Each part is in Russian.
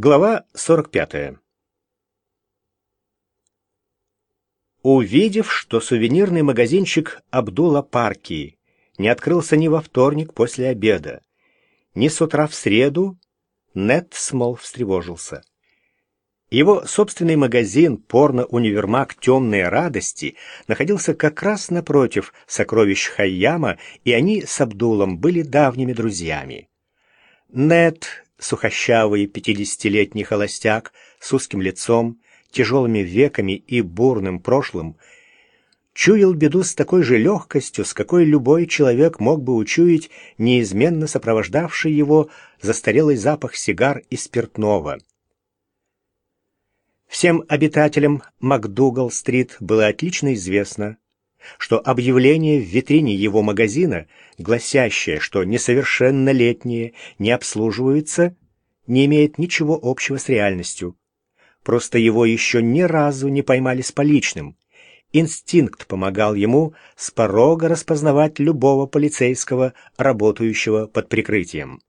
Глава 45. Увидев, что сувенирный магазинчик Абдула Парки не открылся ни во вторник после обеда, ни с утра в среду, Нет Смол встревожился. Его собственный магазин «Порно-универмаг Темные радости» находился как раз напротив сокровищ Хайяма, и они с Абдулом были давними друзьями. Нет сухощавый пятидесятилетний холостяк с узким лицом, тяжелыми веками и бурным прошлым, чуял беду с такой же легкостью, с какой любой человек мог бы учуять неизменно сопровождавший его застарелый запах сигар и спиртного. Всем обитателям МакДугал-стрит было отлично известно, что объявление в витрине его магазина, гласящее, что несовершеннолетние не обслуживаются, не имеет ничего общего с реальностью. Просто его еще ни разу не поймали с поличным. Инстинкт помогал ему с порога распознавать любого полицейского, работающего под прикрытием.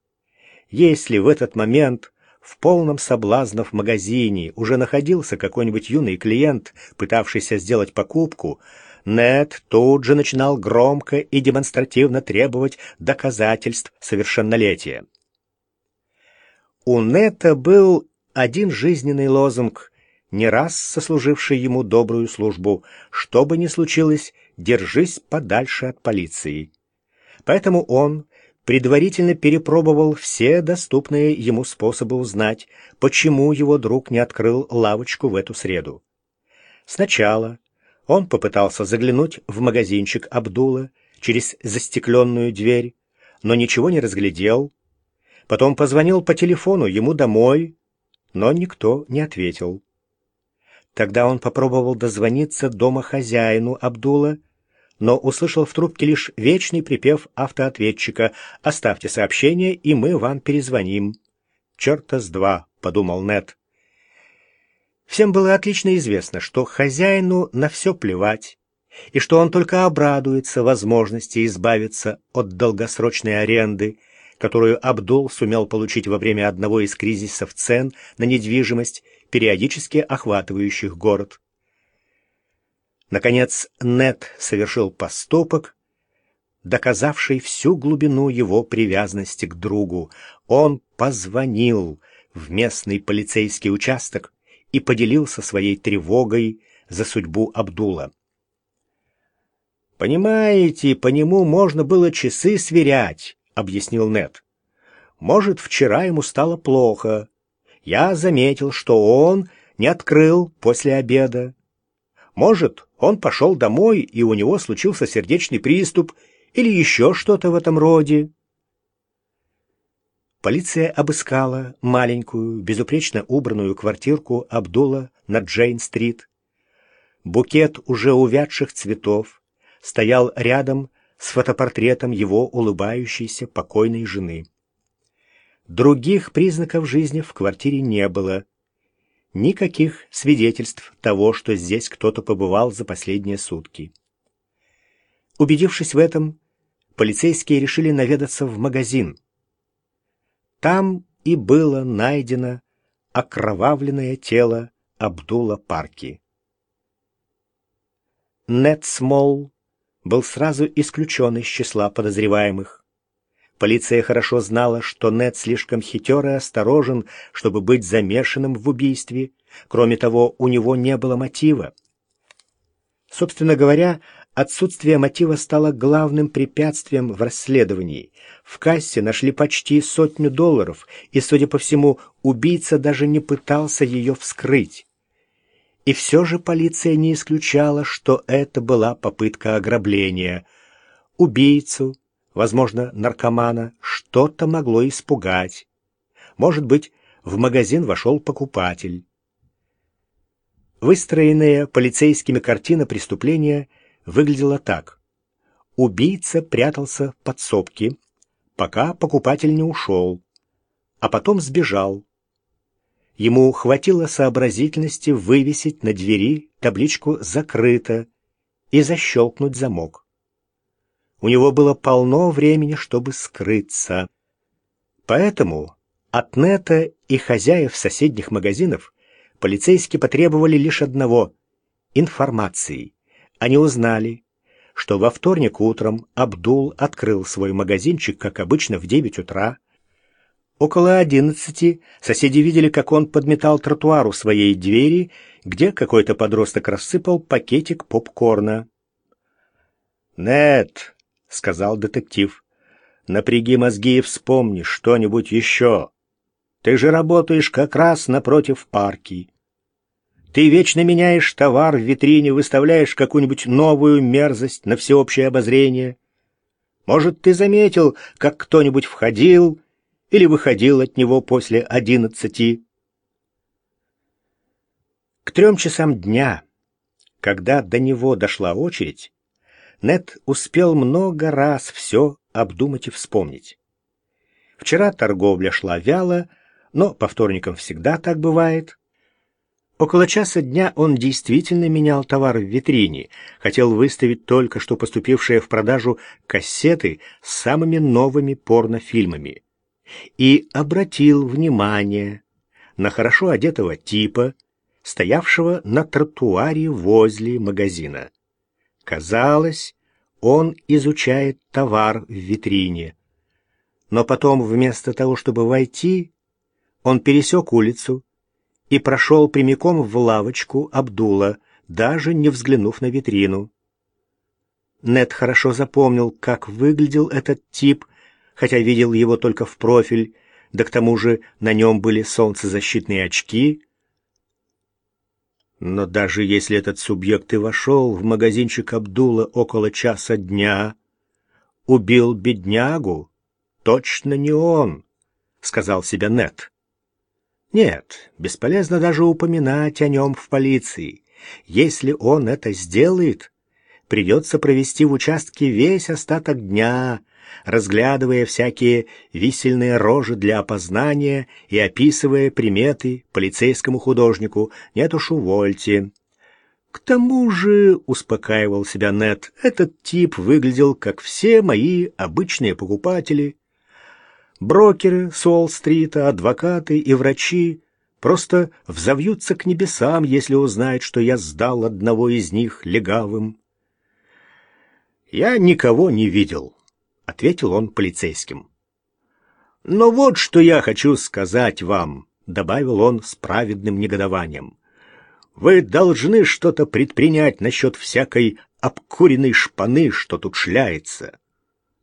Если в этот момент в полном соблазнов магазине уже находился какой-нибудь юный клиент, пытавшийся сделать покупку, нет тут же начинал громко и демонстративно требовать доказательств совершеннолетия. У Нета был один жизненный лозунг, не раз сослуживший ему добрую службу, что бы ни случилось, держись подальше от полиции. Поэтому он предварительно перепробовал все доступные ему способы узнать, почему его друг не открыл лавочку в эту среду. Сначала он попытался заглянуть в магазинчик Абдула через застекленную дверь, но ничего не разглядел. Потом позвонил по телефону ему домой, но никто не ответил. Тогда он попробовал дозвониться дома хозяину Абдула, но услышал в трубке лишь вечный припев автоответчика «Оставьте сообщение, и мы вам перезвоним». «Черта с два», — подумал Нед. Всем было отлично известно, что хозяину на все плевать, и что он только обрадуется возможности избавиться от долгосрочной аренды, которую Абдул сумел получить во время одного из кризисов цен на недвижимость, периодически охватывающих город. Наконец, Нет совершил поступок, доказавший всю глубину его привязанности к другу. Он позвонил в местный полицейский участок, и поделился своей тревогой за судьбу Абдула. «Понимаете, по нему можно было часы сверять», — объяснил Нет. «Может, вчера ему стало плохо. Я заметил, что он не открыл после обеда. Может, он пошел домой, и у него случился сердечный приступ или еще что-то в этом роде. Полиция обыскала маленькую, безупречно убранную квартирку Абдула на Джейн-стрит. Букет уже увядших цветов стоял рядом с фотопортретом его улыбающейся покойной жены. Других признаков жизни в квартире не было. Никаких свидетельств того, что здесь кто-то побывал за последние сутки. Убедившись в этом, полицейские решили наведаться в магазин — там и было найдено окровавленное тело Абдула Парки. Нет Смол был сразу исключен из числа подозреваемых. Полиция хорошо знала, что Нет слишком хитер и осторожен, чтобы быть замешанным в убийстве. Кроме того, у него не было мотива. Собственно говоря, Отсутствие мотива стало главным препятствием в расследовании. В кассе нашли почти сотню долларов, и, судя по всему, убийца даже не пытался ее вскрыть. И все же полиция не исключала, что это была попытка ограбления. Убийцу, возможно, наркомана, что-то могло испугать. Может быть, в магазин вошел покупатель. Выстроенная полицейскими картина преступления – выглядела так. Убийца прятался в подсобке, пока покупатель не ушел, а потом сбежал. Ему хватило сообразительности вывесить на двери табличку «Закрыто» и защелкнуть замок. У него было полно времени, чтобы скрыться. Поэтому От Нета и хозяев соседних магазинов полицейские потребовали лишь одного — информации. Они узнали, что во вторник утром Абдул открыл свой магазинчик, как обычно, в 9 утра. Около одиннадцати соседи видели, как он подметал тротуар у своей двери, где какой-то подросток рассыпал пакетик попкорна. «Нет», — сказал детектив, — «напряги мозги и вспомни что-нибудь еще». Ты же работаешь как раз напротив парки. Ты вечно меняешь товар в витрине, выставляешь какую-нибудь новую мерзость на всеобщее обозрение. Может, ты заметил, как кто-нибудь входил или выходил от него после одиннадцати? К трем часам дня, когда до него дошла очередь, Нет успел много раз все обдумать и вспомнить. Вчера торговля шла вяло, но по вторникам всегда так бывает. Около часа дня он действительно менял товар в витрине, хотел выставить только что поступившие в продажу кассеты с самыми новыми порнофильмами. И обратил внимание на хорошо одетого типа, стоявшего на тротуаре возле магазина. Казалось, он изучает товар в витрине. Но потом, вместо того, чтобы войти, он пересек улицу и прошел прямиком в лавочку Абдула, даже не взглянув на витрину. Нед хорошо запомнил, как выглядел этот тип, хотя видел его только в профиль, да к тому же на нем были солнцезащитные очки. Но даже если этот субъект и вошел в магазинчик Абдула около часа дня, убил беднягу, точно не он, — сказал себе Нед. Нет, бесполезно даже упоминать о нем в полиции. Если он это сделает, придется провести в участке весь остаток дня, разглядывая всякие висельные рожи для опознания и описывая приметы полицейскому художнику. Нет уж, увольте. К тому же, успокаивал себя Нет, этот тип выглядел как все мои обычные покупатели. Брокеры с Уолл-стрита, адвокаты и врачи просто взовьются к небесам, если узнают, что я сдал одного из них легавым. «Я никого не видел», — ответил он полицейским. «Но вот что я хочу сказать вам», — добавил он с праведным негодованием. «Вы должны что-то предпринять насчет всякой обкуренной шпаны, что тут шляется.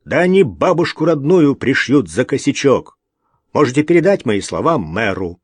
Да они бабушку родную пришьют за косячок. Можете передать мои слова мэру.